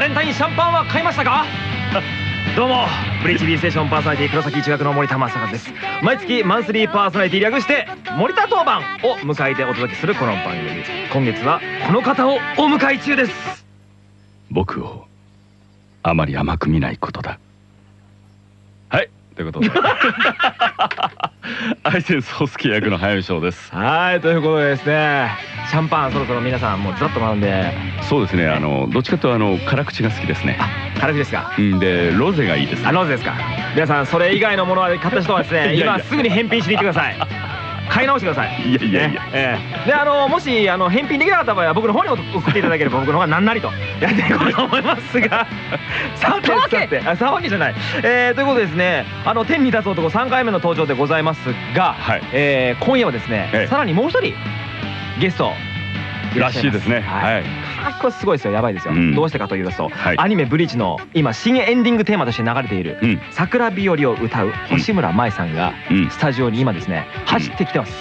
バレンタインシャンパンは買いましたか？どうもブリーチ B ステーションパーソナリティ黒崎一学の森田正和です。毎月マンスリーパーソナリティ略して森田当番を迎えてお届けするこの番組今月はこの方をお迎え中です。僕をあまり甘く見ないことだ。はいということで 愛戦宗介役の早見翔です。はいということでですねシャンパンそろそろ皆さんもうずらっと並んで。そうですねあのどっちかというとあの辛口が好きですね。辛口ですか？うんでロゼがいいです。あローズですか。皆さんそれ以外のものは買った人はですね今すぐに返品しに行ってください買い直してください。いやいやいや。ね。ええ。であのもしあの返品できなかった場合は僕の方に送っていただければ僕の方が何なりと。やっていこうと思いますが。さてさて。あ騒ぎじゃない、えー、ということでですねあの天に立つ男3回目の登場でございますが、はい。えー今夜はですね、ええ。さらにもう一人ゲストらしいですね。はい。はい。これすごいですよ。やばいですよ、うん。どうしてかと言いますと、はい。アニメ「ブリーチ」の今新エンディングテーマとして流れているうん「桜日和」を歌う星村舞さんがうん。スタジオに今ですね走ってきてます、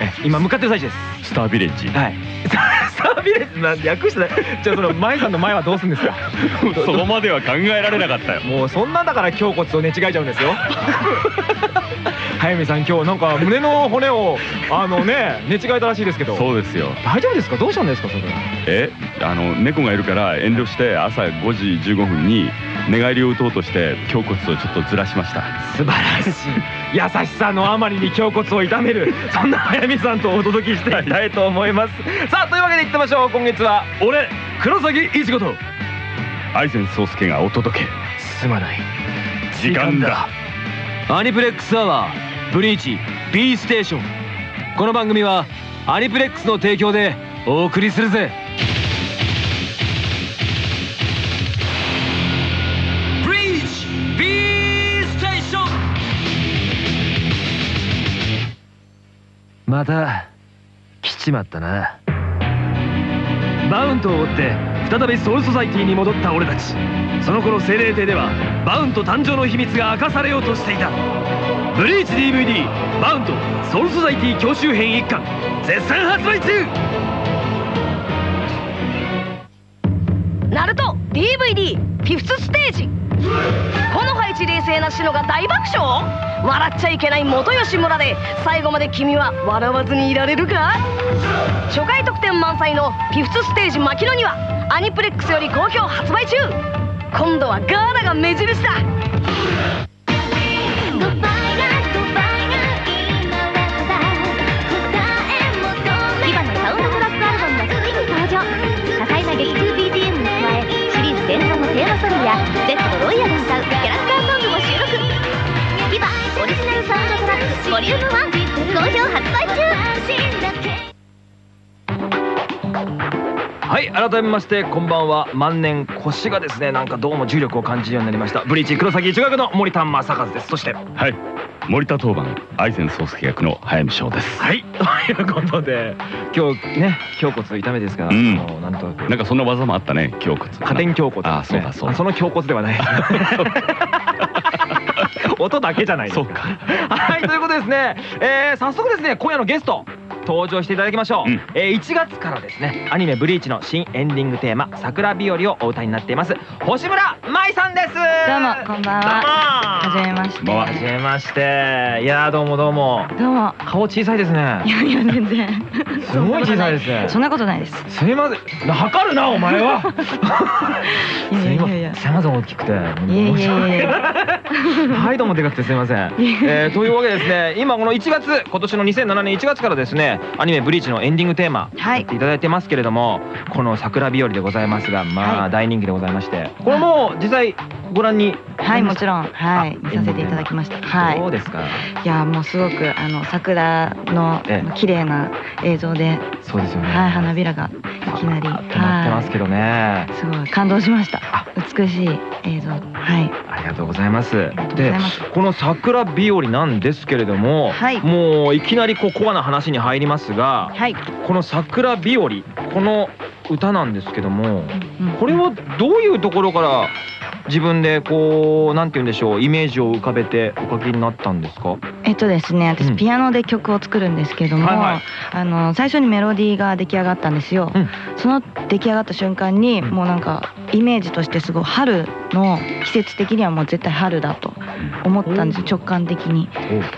え今向かってる最中です。スタービレッジ。はい。スタービレッジなん略してない。じゃあその舞さんの前はどうするんですか？そこまでは考えられなかったよ。もうそんなんだから胸骨を寝違えちゃうんですよ早見さん今日なんか胸の骨をあのね寝違えたらしいですけど。そうですよ。大丈夫ですか？どうしたんですかそれえあの猫がいるから遠慮して朝5時15分に寝返りを打とうとして胸骨をちょっとずらしました。素晴らしい。優しさのあまりに胸骨を痛めるそんな早見さんとお届けして。いきたいと思います。さあというわけでいってみましょう。今月は俺黒崎一子と愛戦宗介がお届け。すまない。時間だアニプレックスアワーブリーチ B ステーション。この番組はアニプレックスの提供でお送りするぜ。ブリーチ B ステーション。また来ちまったな。バウントを追って再びソウルソサエティに戻った俺たち。その頃瀞霊廷ではバウント誕生の秘密が明かされようとしていた。ブリーチ DVD バウントソウルソサエティ強襲篇一巻。絶賛発売中!ナルト DVD Fifth Stage。この配置冷静なシノが大爆笑？笑っちゃいけない元吉村で最後まで君は笑わずにいられるか？初回特典満載のフィフスステージ牧野にはアニプレックスより好評発売中。今度はガーナが目印だ。今のサウンドトラックアルバムがついに登場。多彩な劇中 BGM に加えシリーズ伝統のテーマソングや Z とロイヤル歌うキャラクターソングも収録。今オリジナルサウンドトラックボリューム1好評発売中。はい改めましてこんばんは。万年腰がですねなんかどうも重力を感じるようになりました。ブリーチ黒崎一学の森田正和です。そして。はい。森田当番愛戦宗介役の早見翔です。はい。ということで今日ね胸骨痛めですが、うん。なんとなんかそんな技もあったね胸骨。加点胸骨。ねそうだそうだ。その胸骨ではない 音だけじゃないですそうか。はいということでですね、えー早速ですね今夜のゲスト登場していただきましょう、うん。えー1月からですねアニメ「ブリーチ」の新エンディングテーマ「桜日和」をお歌いになっています。星村舞さんです。どうもこんばんは。どうも。はじめまして。こんばんは。はじめまして。いやーどうもどうも。どうも。顔小さいですね。いやいや全然。すごい小さいですね。そんなことない。です。すいません。測るなお前は。いやいやいやすいません。大きくて。いやいやいや はいどうもでかくてすいません、えーというわけでですね今この1月今年の2007年1月からですねアニメ「ブリーチ」のエンディングテーマはい。やっていただいてますけれどもこの「桜日和」でございますがまはあ大人気でございましてこれもう実際ご覧にはいもちろん。はい。あ見させていただきました。はどうですか？いいやもうすごくあの桜のええ。綺麗な映像でそうですよね。はい花びらがいきなり。止まってますけどね。すごい感動しました。あ。美しい映像。はい。ありがとうございます。りがとうござでいますこの桜日和なんですけれども、はい。もういきなりこうコアな話に入りますがはい。この桜日和この歌なんですけどもうんこれはどういうところから自分でこうなんて言うんでしょうイメージを浮かべてお書きになったんですか？えっとですねうん。私ピアノで曲を作るんですけども、はいはい。あの最初にメロディーが出来上がったんですよ、うん。その出来上がった瞬間にうん。もうなんかイメージとしてすごい春の季節的にはもう絶対春だと思ったんですよ直感的に。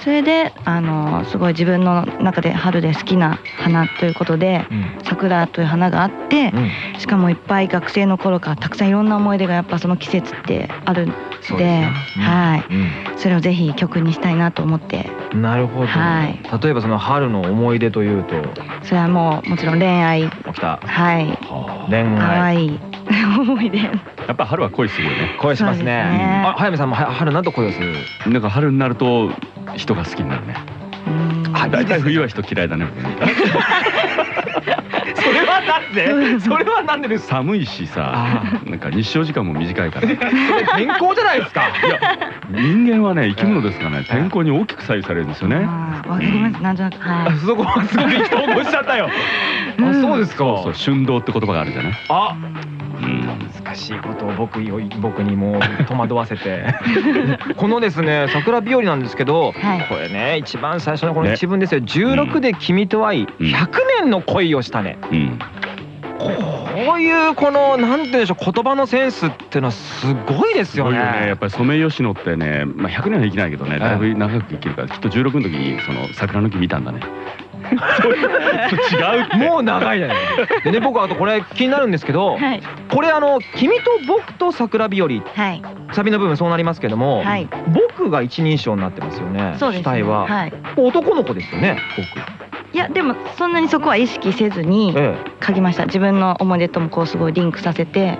それであのすごい自分の中で春で好きな花ということでうん。桜という花があってうん。しかもいっぱい学生の頃からたくさんいろんな思い出がやっぱその季節ってあるんでねうんはい。うん。それをぜひ曲にしたいなと思って。なるほど、はい。例えばその春の思い出というと。それはもうもちろん恋愛。起きた。はい。恋愛。可愛い思い出。やっぱ春は恋するよね。恋しますね。あ早見さんもは春なんと恋をする？なんか春になると人が好きになるね。うん。あ大体冬は人嫌いだね。それはなんで？それはなんでです？か寒いしさあなんか日照時間も短いから。いや天候じゃないですか。人間はね生き物ですからね天候に大きく左右されるんですよね。わかりますなん。となくはあそこはすごい人を起こしちゃったよ。あそうですか。そう春道って言葉があるじゃない？あ。うん難しいことを僕よ僕にもう戸惑わせて。このですね桜日和なんですけど、はい。これね一番最初のこのね。一文ですよ「16で君と会いうん。100年の恋をしたね」うん。こういうこのなんて言うんでしょう言葉のセンスっていうのはすごいですよね。ね。やっぱりソメイヨシノってね、まあ、100年は生きないけどねだいぶ長く生きるからきっと16の時にその桜の木見たんだね違うって もう長いじゃない。でね僕あとこれ気になるんですけど、はいこれあの「君と僕と桜日和」はいサビの部分そうなりますけども、はい僕が一人称になってますよね。そうですね主体は、はい男の子ですよね。僕。いやでもそんなにそこは意識せずにえ書きました自分の思い出ともこうすごいリンクさせて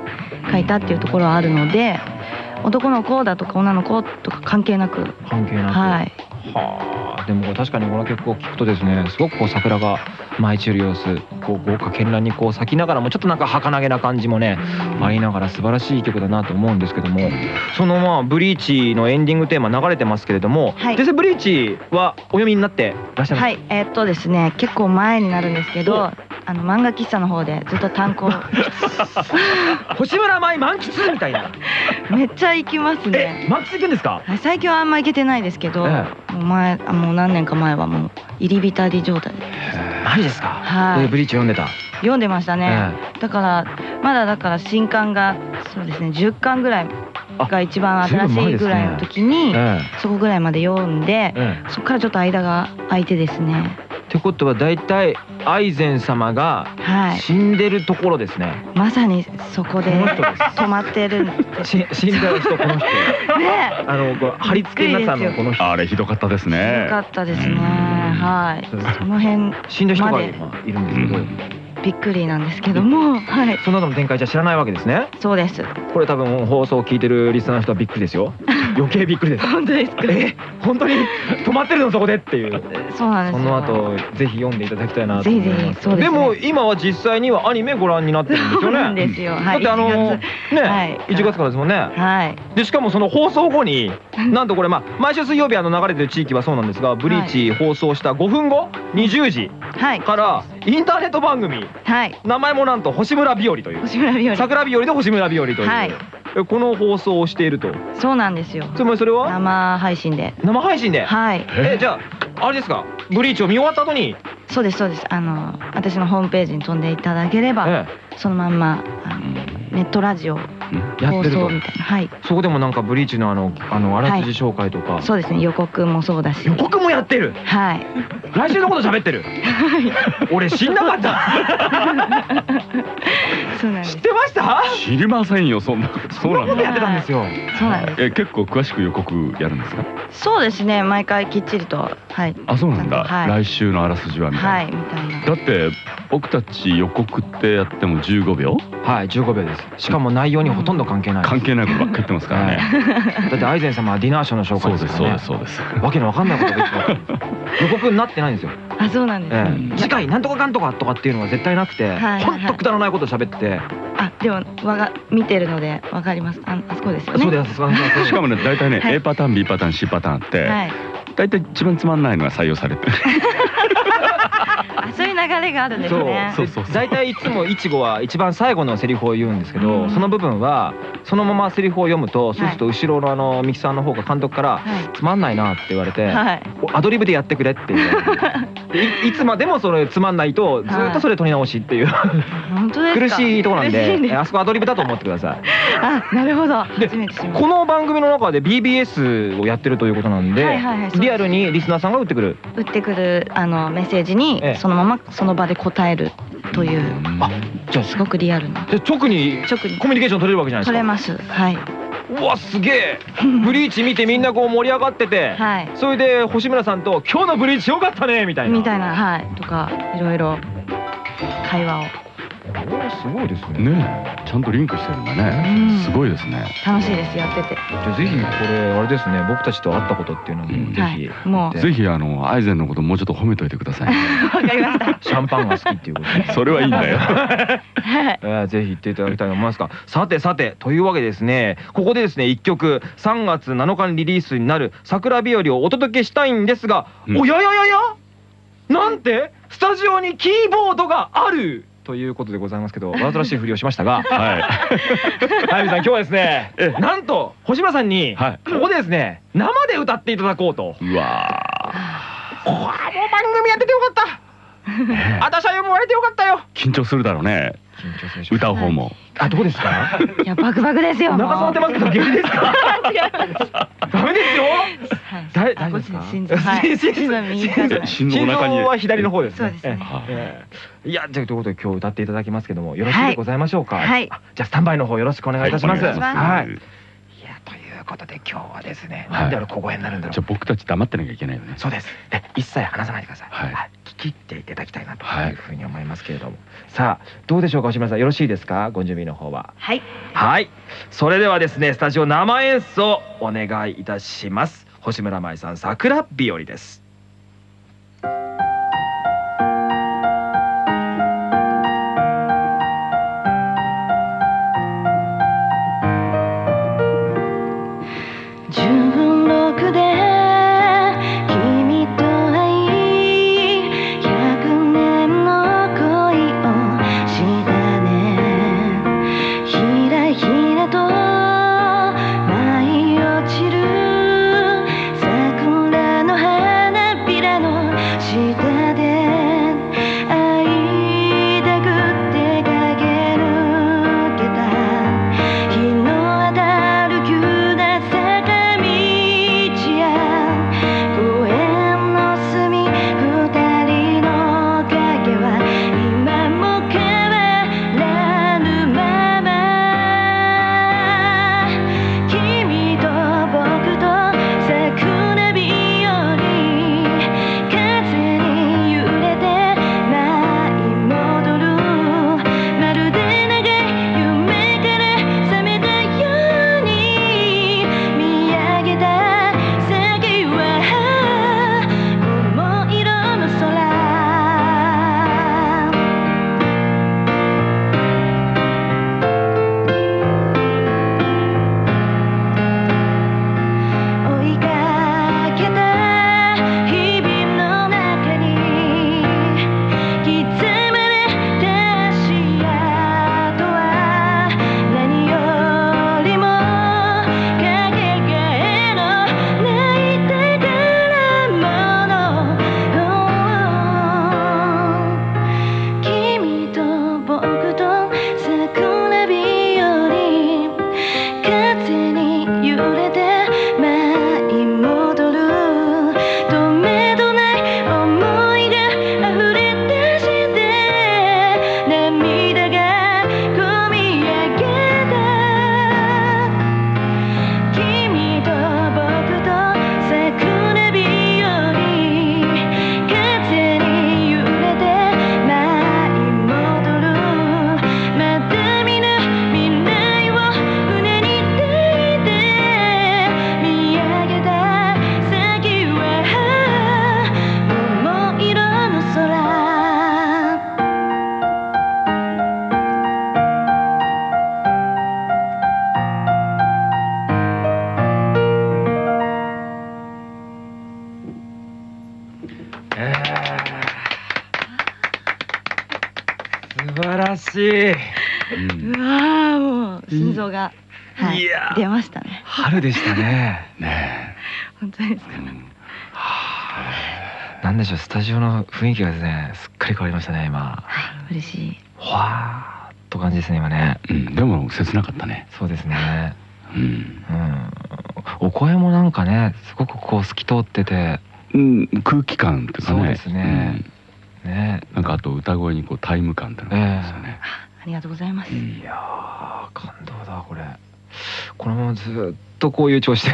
書いたっていうところはあるので男の子だとか女の子とか関係なくえ、関係なく。はいはあ。でも確かにこの曲を聴くとですね、すごくこう桜が舞い散る様子、こう豪華絢爛にこう咲きながらもちょっとなんか儚げな感じもね。ありながら素晴らしい曲だなと思うんですけどもそのまあブリーチのエンディングテーマ流れてますけれども、はい。先生ブリーチはお読みになってらっしゃいますはい。えーっとですね結構前になるんですけどあの漫画喫茶の方でずっと単行。星村舞満喫みたいな。めっちゃ行きますね。え満喫行くんですか？はい最近はあんま行けてないですけど、えもう前あもう何年か前はもう入り浸り状態。でマジですか？はい。えブリーチ読んでた？読んでましたね、えだからまだだから新刊がそうですね10巻ぐらいが一番新しいぐらいの時に、えそこぐらいまで読んで、ええ。そこからちょっと間が空いてですねってことは大体愛禅様がはい。死んでるところですね、まさにそこで止まってるんで死んだ人この人。ね。あのこう貼り付けになったのこの人。あれひどかったですね。よかったですね。うん。はい。その辺死んだ人がいるんですけど、うんびっくりなんですけどもはい。その後の展開じゃ知らないわけですね。そうです。これ多分放送を聞いてるリスナーの人はびっくりですよ余計びっくりです。本当ですかえ本当に？止まってるのそこでっていう。そうなんですよ。その後ぜひ読んでいただきたいなと思います。ぜひぜひそうでも今は実際にはアニメご覧になってるんですよね。そうですよ。はいだってあの1ね、はい。1月からですもんね。はい。でしかもその放送後になんとこれまあ毎週水曜日あの流れてる地域はそうなんですがブリーチ放送した5分後20時はい。からインターネット番組。はい。名前もなんと星村日和という。星村日和。桜日和で星村日和という、はい。えこの放送をしていると。そうなんですよつまりそれは？生配信で。生配信で？はい。え？じゃああれですか？ブリーチを見終わった後に、そうですそうです。あの私のホームページに飛んでいただければ、え。そのまんまあのネットラジオやってると。送みたいな。はい。そこでもなんかブリーチのあのあのあらすじ紹介とか、そうですね。予告もそうだし。予告もやってる。はい。来週のこと喋ってる。俺死んなかった。そうなんです。知ってました？知りませんよそんなそんなことやってたんですよ。そうなんです。え結構詳しく予告やるんですか？そうですね。毎回きっちりとはい。あそうなんだ、はい。来週のあらすじはみたはいいな、みたいな。だって僕たち予告ってやっても15秒？はい15秒です。しかも内容にほとんど関係ない関係ないことばっかり言ってますからね、だってアイゼン様はディナーショーの紹介ですそうですからねですそうです。わけのわかんないことが予告になってないんですよ、あそうなんです、次回なんとかかんとかとかっていうのは絶対なくて、ほんとくだらないこと喋って、あでもわが見てるのでわかります。ああそこですよね。そうですそうですしかもね大体ね、はい。A パターン B パターン C パターンあって、はい。大体一番つまんないのが採用されてるあそう。いう流れがあるんですねそうそう。そう。大体いつもいちごは一番最後のセリフを言うんですけど、うん。その部分はそのままセリフを読むとそうすると後ろのあのミキサーの方が監督からはい「つまんないな」って言われてはい「アドリブでやってくれ」って言われて。で いいつまでもそれつまんないとずっとそれ取り直しっていう本当ですか？苦しいところなんであそこアドリブだと思ってください。あなるほど。この番組の中で BBS をやってるということなんで、はいはいリアルにリスナーさんが打ってくる。た打ってくるあのメッセージにええ。そのままその場で答えるというあじゃあすごくリアルな。じゃあ直に直に。コミュニケーション取れるわけじゃないですか？取れます。はい。うわすげえ。ブリーチ見てみんなこう盛り上がってて、はい。それで星村さんと今日のブリーチよかったねみたいな。みたいなはい。とかいろいろ会話をすごいですね。ねえ。ちゃんとリンクしてるんだね。うん。すごいですね。楽しいですやってて。じゃあぜひこれあれですね。僕たちと会ったことっていうのもうん。ぜひ、はい。もう。でぜひあのアイゼンのこともうちょっと褒めといてくださいね。わかりました。シャンパンが好きっていうことで。それはいいんだよ。はい。えーぜひ言っていただきたいと思いますが。さてさてというわけでですねここでですね1曲3月7日にリリースになる「桜日和」をお届けしたいんですが、うん。おやややや？なんて？スタジオにキーボードがある？ということでございますけど わざとらしいふりをしましたがははい 皆さん今日はですねなんと星村さんにはいここでですね生で歌っていただこうと。いうわこれはもう番組やっててよかった。私はもうやれてよかったよ。ー緊張するだろうね緊張するでしょ歌う方もあどうですか？いやバクバクですよお腹触ってますけど下痢ですか？ダメですよ。はい大丈夫ですか？心臓 はい心心臓右側え心臓お腹には左の方ですね。そうですねええいやじゃあということで今日歌っていただきますけどもよろしいでございましょうか？はいあじゃあスタンバイの方よろしくお願いいたします。はいお願いしますはい。いやということで今日はですね、はいなんで俺小声になるんだろうじゃあ。僕たち黙ってなきゃいけないよねそうです。え一切話さないでください。はい聞き入っていただきたいなとはいいうふうに思いますけれども。さあどうでしょうか星村さん？よろしいですか？ご準備の方は。はいはい。それではですねスタジオ生演奏お願いいたします。星村舞さん桜日和です。でしょうスタジオの雰囲気がですねすっかり変わりましたね今。はい嬉しい。ほわーっと感じですね今ね。うん、でも切なかったね。そうですね。うん、うん。お声もなんかねすごくこう透き通ってて。うん、空気感っていうかね。そうですね。ねうん。なんかあと歌声にこうタイム感っていうのがあるんですよね。ありがとうございます、うんいやー感動だこれ。このままずっとこういう調子で。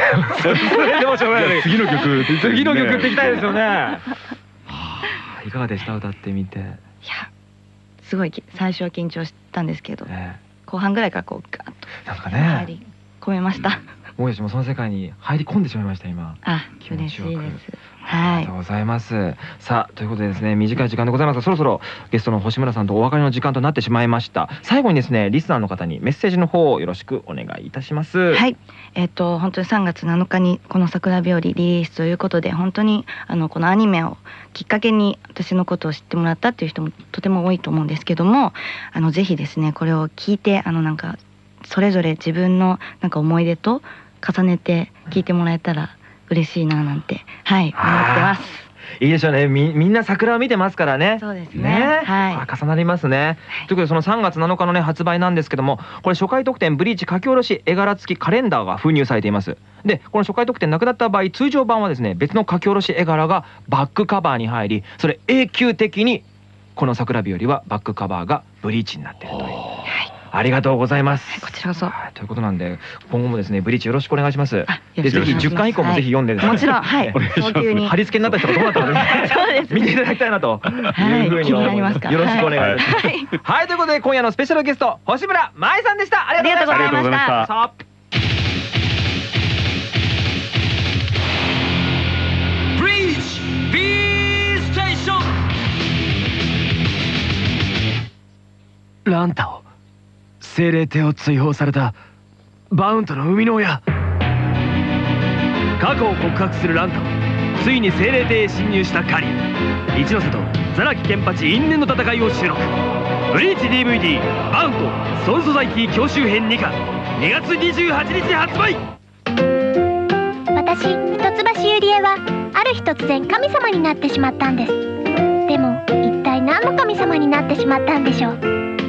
でもしょうがない次の曲、次の曲っていきたいですよね。はあいかがでした？歌ってみて、いやすごいき最初は緊張したんですけどね、後半ぐらいからこうガーッなんかね。り込めました、僕たちもその世界に入り込んでしまいました今あ嬉しいですあはいりがとうございます。さあということでですね短い時間でございますがそろそろゲストの星村さんとお別れの時間となってしまいました。最後にですねリスナーの方にメッセージの方をよろしくお願いいたします。はい、えっ、と本当に3月7日にこの桜日和リリースということで本当にあのこのアニメをきっかけに私のことを知ってもらったっていう人もとても多いと思うんですけどもあのぜひですねこれを聞いてあのなんかそれぞれ自分のなんか思い出と重ねて聞いてもらえたら嬉しいななんてはい思ってます。いいでしょうね。みみんな桜を見てますからね。そうですね。ね、はい。重なりますね。ということでその3月7日のね発売なんですけどもこれ初回特典ブリーチ書き下ろし絵柄付きカレンダーが封入されています。でこの初回特典なくなった場合通常版はですね別の書き下ろし絵柄がバックカバーに入りそれ永久的にこの桜日和はバックカバーがブリーチになっているというありがとうございます、こちらこそ。はいということなんで今後もですねブリーチよろしくお願いします。あでぜひ10巻以降もぜひ読んでですねもちろんはい。貼り付けになった人がどうなったのか見ていただきたいなとはいいうふうに思います。よろしくお願いします。はい。はい、ということで今夜のスペシャルゲスト星村舞さんでした。ありがとうございました。ありがとうございました。さあ。ブリーチ B ステーションランタを精霊帝を追放されたバウントの生みの親。過去を告白するランタをついに精霊帝へ侵入したカリ一ノ瀬とザラキケンパチ因縁の戦いを収録。ブリーチ DVD「バウントソウルソサイティ教習編2巻」2月28日発売。私一橋ゆりえはある日突然神様になってしまったんです。でも一体何の神様になってしまったんでしょう？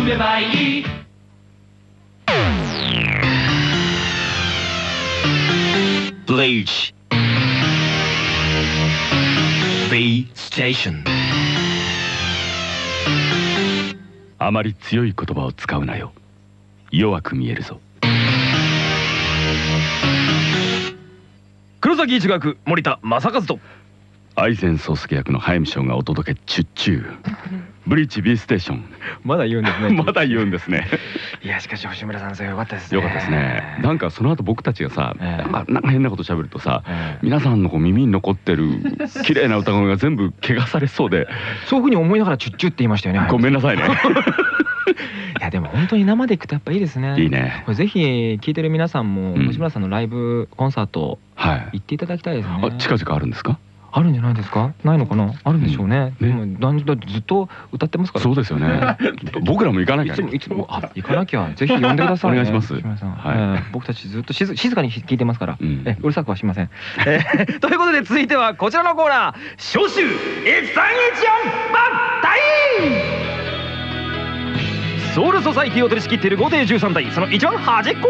ブリーチ B ステーションあまり強い言葉を使うなよ。弱く見えるぞ。黒崎一学森田正和と愛禅宗介役の早見翔がお届けチュッチュー。ブリーチ B ステーション。まだ言うんですね まだ言うんですね。いやしかし星村さんそれよかったですねよかったですね。なんかその後僕たちがさ、ええなんかなんか変なこと喋るとさ、ええ皆さんのこう耳に残ってる綺麗な歌声が全部怪我されそうで、そういうふうに思いながらチュッチュって言いましたよねごめんなさいね。いやでも本当に生で行くとやっぱいいですねいいね。これぜひ聞いてる皆さんもうん星村さんのライブコンサートはい。行っていただきたいですねあ近々あるんですか？あるんじゃないですか？ないのかな？あるんでしょうね、うん。ね。でずっと歌ってますから。そうですよね。僕らも行かなきいゃ。ね。つもいつも。あ行かなきゃ。ぜひ呼んでください、ね、お願いします。はい。えー僕たちずっと静静かに聞いてますから、うん。えうるさくはしません、えー ということで続いてはこちらのコーナー「招集1314番隊」ソウルソサイティを取り仕切っている5艇13体その一番端っこ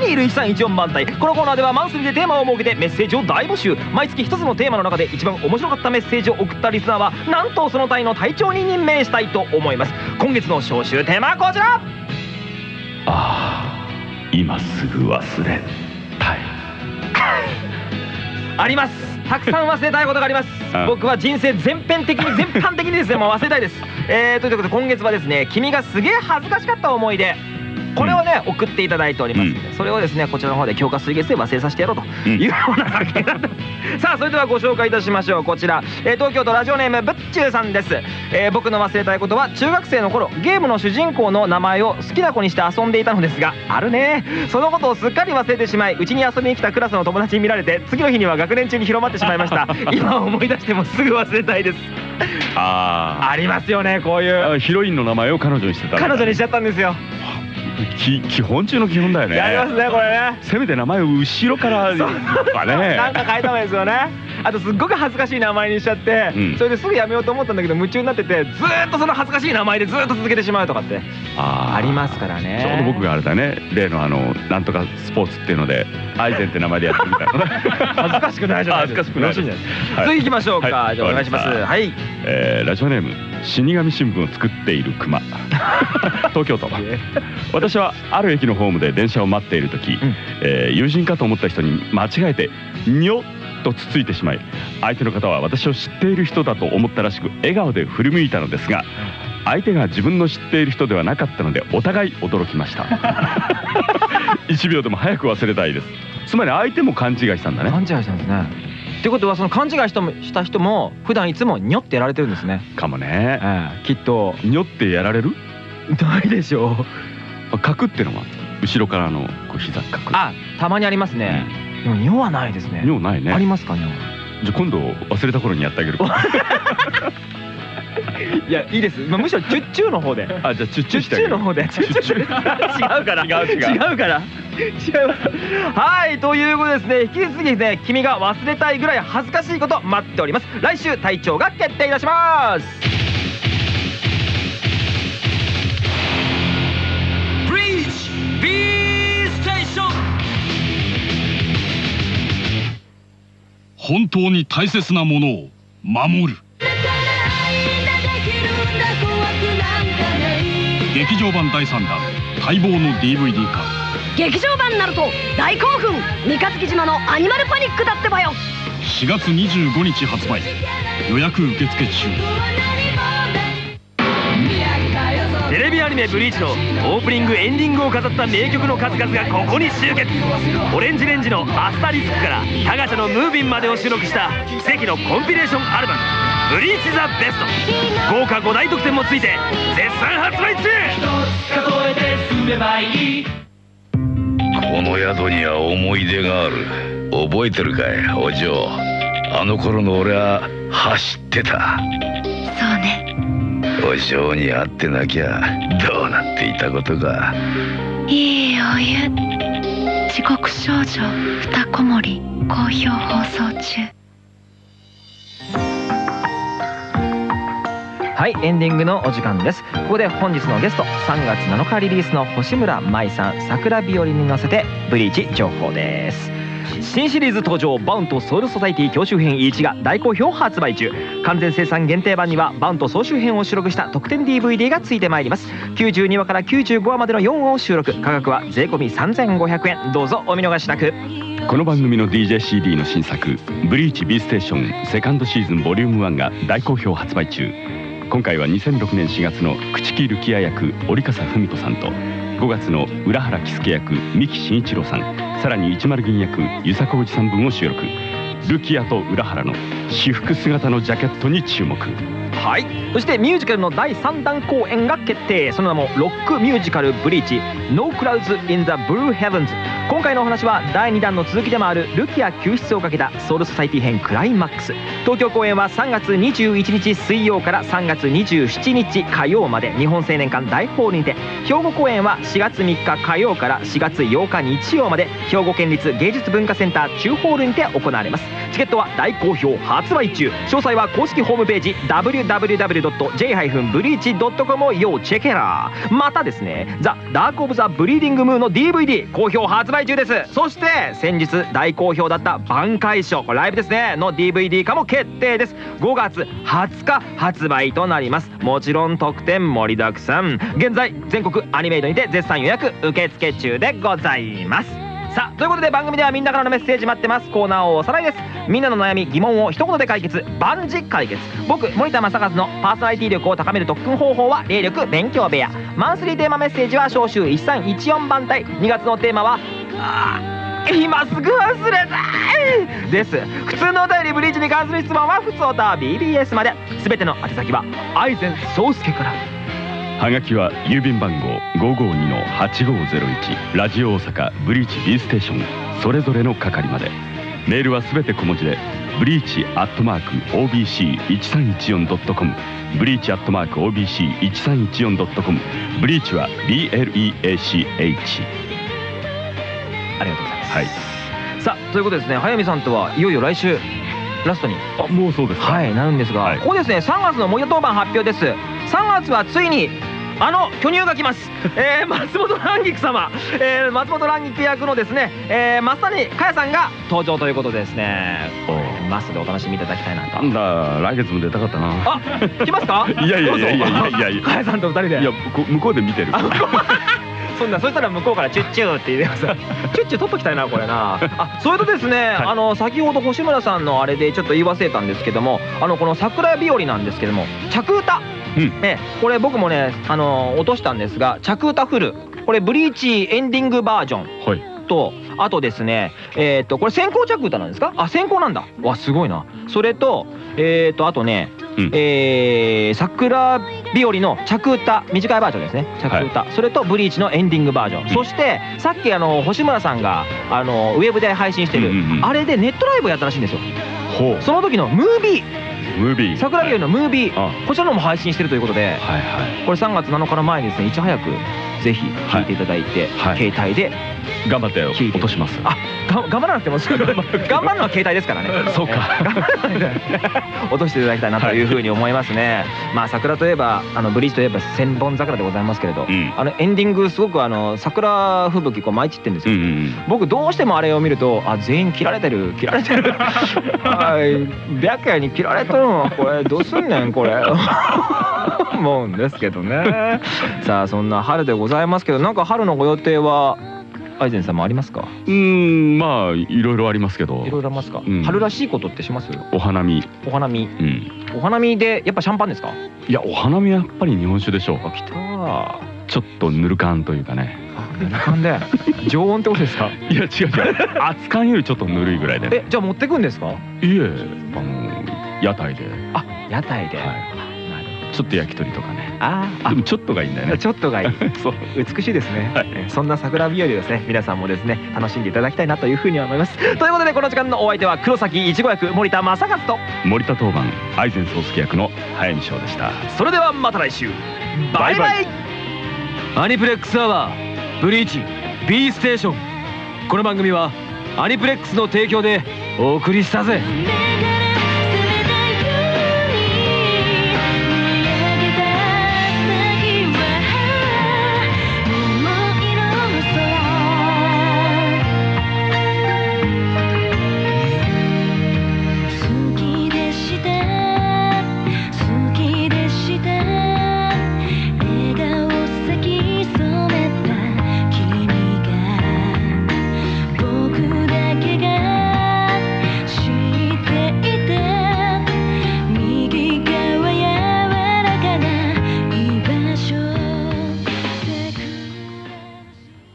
にいる1314番隊。このコーナーではマンスリーでテーマを設けてメッセージを大募集。毎月一つのテーマの中で一番面白かったメッセージを送ったリスナーはなんとその隊の隊長に任命したいと思います。今月の招集テーマはこちら。ああ、今すぐ忘れたい。あります。たくさん忘れたいことがあります。あ僕は人生全編的に全般的にですねもう忘れたいです。えー、ということで今月はですね君がすげえ恥ずかしかった思い出。これをね送っていただいておりますので、それをですねこちらの方で強化水月で忘れさせてやろうと。いうような作品なんで。す さあそれではご紹介いたしましょう。こちら、えー東京都ラジオネームぶっちゅうさんです、えー僕の忘れたいことは中学生の頃ゲームの主人公の名前を好きな子にして遊んでいたのですがあるね。そのことをすっかり忘れてしまいうちに遊びに来たクラスの友達に見られて次の日には学年中に広まってしまいました。今思い出してもすぐ忘れたいです。あありますよねこういあうヒロインの名前を彼女にしてた彼女にしちゃったんですよき基本中の基本だよね。やりますねこれね。せめて名前を後ろからとかね。なんか変えた方がいいですよね。あとすっごく恥ずかしい名前にしちゃって、うん。それですぐやめようと思ったんだけど夢中になっててずーっとその恥ずかしい名前でずーっと続けてしまうとかってありますからね。ちょうど僕があれだね。例のあのなんとかスポーツっていうのでアイゼンって名前でやってみたの。恥ずかしくないじゃないです恥ずかしくないです。かはい次行きましょうか、はい。じゃあお願いします。はい。えーラジオネーム死神新聞を作っている熊 東京都。私はある駅のホームで電車を待っている時、ん。えー友人かと思った人に間違えて「にょ」とつついてしまい相手の方は私を知っている人だと思ったらしく笑顔で振り向いたのですが相手が自分の知っている人ではなかったのでお互い驚きました。1秒でも早く忘れたいです。つまり相手も勘違いしたんだね。勘違いしたんですねってことはその勘違いしたもした人も普段いつもにょってやられてるんですね。かもね。ええ。きっとにょってやられる？ないでしょう。かくってのは？後ろからのこう膝かくあたまにありますね、でもにょはないですね。尿ないね。ありますかにょじゃあ今度忘れた頃にやってあげる いやいいです、まあ、むしろチュッチューの方で。あじゃあチュッチュチュッチューしてあげるの方で。チュッチュー。違うから。違う違う。違うから違いますはいということでですね引き続きですね君が忘れたいぐらい恥ずかしいこと待っております。来週隊長が決定いたします。本当に大切なものを守る。劇場版第3弾待望の DVD 化劇場版ナルト大興奮三日月島のアニマルパニックだってばよ。4月25日発売。予約受付中。テレビアニメ「ブリーチ」のオープニングエンディングを飾った名曲の数々がここに集結。オレンジレンジの「アスタリスク」から「タガシャのムービン」までを収録した奇跡のコンピレーションアルバム「ブリーチ・ザ・ベスト」豪華5大特典もついて絶賛発売中。数えて進めばいいこの宿には思い出がある。覚えてるかいお嬢。あの頃の俺は走ってた。そうね。お嬢に会ってなきゃどうなっていたことか。いいお湯。地獄少女二子守好評放送中はいエンディングのお時間です。ここで本日のゲスト3月7日リリースの星村舞さん桜日和に乗せてブリーチ情報です。新シリーズ登場バウントソウルソサイティ教習編1が大好評発売中。完全生産限定版にはバウント総集編を収録した特典 DVD がついてまいります。92話から95話までの4話を収録。価格は税込3500円。どうぞお見逃しなく。この番組の DJCD の新作「ブリーチ B ステーションセカンドシーズンボリューム1が大好評発売中。今回は2006年4月の朽木ルキア役折笠文子さんと5月の浦原喜助役三木真一郎さんさらに一丸銀役遊佐浩二さん分を収録。ルキアと浦原の私服姿のジャケットに注目。はい。そしてミュージカルの第3弾公演が決定。その名もロックミュージカルブリーチ。No Clouds in the Blue Heavens 今回のお話は第2弾の続きでもあるルキア救出をかけたソウルソサイティ編クライマックス。東京公演は3月21日水曜から3月27日火曜まで。日本青年館大ホールにて。兵庫公演は4月3日火曜から4月8日日曜まで。兵庫県立芸術文化センター中ホールにて行われます。チケットは大好評発売中詳細は公式ホームページ www.j-breach.com を要チェケラーまたですね「ザ・ダーク・オブ・ザ・ブリーディング・ムー」の DVD 好評発売中です。そして先日大好評だった「挽回賞」これライブですね。の DVD 化も決定です。5月20日発売となります。もちろん特典盛りだくさん。現在全国アニメイドにて絶賛予約受付中でございます。さあということで番組ではみんなからのメッセージ待ってます。コーナーをおさらいです。みんなの悩み疑問を一言で解決。万事解決。僕森田正和のパーソナリティ力を高める特訓方法は霊力勉強部屋。マンスリーテーマメッセージは召集。1314番隊。2月のテーマはあ今すぐ忘れたい。です。普通のお便りブリーチに関する質問は普通おた BBS まで。全ての宛先は愛禅宗介から。はがきは郵便番号552-8501ラジオ大阪ブリーチ B ステーションそれぞれの係まで。メールはすべて小文字でブリーチアットマーク OBC1314.com ブリーチアットマーク OBC1314.com ブリーチは BLEACH ありがとうございます。はい。さあということでですね。早見さんとはいよいよ来週ラストに。あもうそうですか。はいなるんですが、はい。ここですね。3月の森田当番発表です。3月はついにあの巨乳が来ます、えー、松本蘭菊様、えー、松本蘭菊役のですね、えー、増谷佳代さんが登場ということでですね。おマストでお楽しみいただきたいなと。だ来月も出たかったな。あ来ますか？いやいやいやいやいやいや。いや佳代さんと二人でいや向こうで見てる。そんなそしたら向こうからチュッチューって言ってますチュッチュー取っときたいなこれな。あそれとですね、あの先ほど星村さんのあれでちょっと言い忘れたんですけどもあのこの桜日和なんですけども着歌、うん。えこれ僕もねあの落としたんですが着歌フル。これブリーチエンディングバージョン。はい。とあとですねえっ、とこれ先行着歌なんですか？あ先行なんだ。わすごいな。それとえっ、とあとね、うん。えー桜日和の着歌短いバージョンですね。着歌、それとブリーチのエンディングバージョン、ん。そしてさっきあの星村さんがあのウェブで配信してる、あれでネットライブをやったらしいんですよ。その時のムービームービー。桜日和のムービー。あ。こちらのも配信してるということで。これ3月7日の前にですねいち早くぜひ聞いていただいて、はい。携帯で頑張って落とします。あが頑張らなくても 頑張る。のは携帯ですからね。そうか。落としていただきたいなというふうに思いますね、まあ桜といえばあのブリーチといえば千本桜でございますけれど、うん。あのエンディングすごくあの桜吹雪こう舞い散ってんですよ、僕どうしてもあれを見るとあ全員切られてる切られてる。はい。白夜に切られとるのこれどうすんねんこれ。思うんですけどね。さあそんな春でございますけどなんか春のご予定はアイゼンさんもありますか？うーんまあいろいろありますけど。いろいろありますか、うん。春らしいことってします？お花見。お花見。うん。お花見でやっぱシャンパンですか？いやお花見はやっぱり日本酒でしょうあ来たーちょっとぬる感というかね。あなんで。常温ってことですか？いや違う違う。熱燗よりちょっとぬるいぐらいで。えじゃあ持ってくんですか？いえあの屋台で。あ屋台で、はい。なるちょっと焼き鳥とかねあー。でもちょっとがいいんだよあねちょっとがいい。美しいですね、はい。えーそんな桜日和ですね皆さんもですね楽しんでいただきたいなというふうに思います。ということでこの時間のお相手は黒崎いちご役森田正和と。森田当番愛禅宗介役の早見翔でした。それではまた来週。バイバイ。アニプレックスアワーブリーチ B ステーション。この番組はアニプレックスの提供でお送りしたぜ「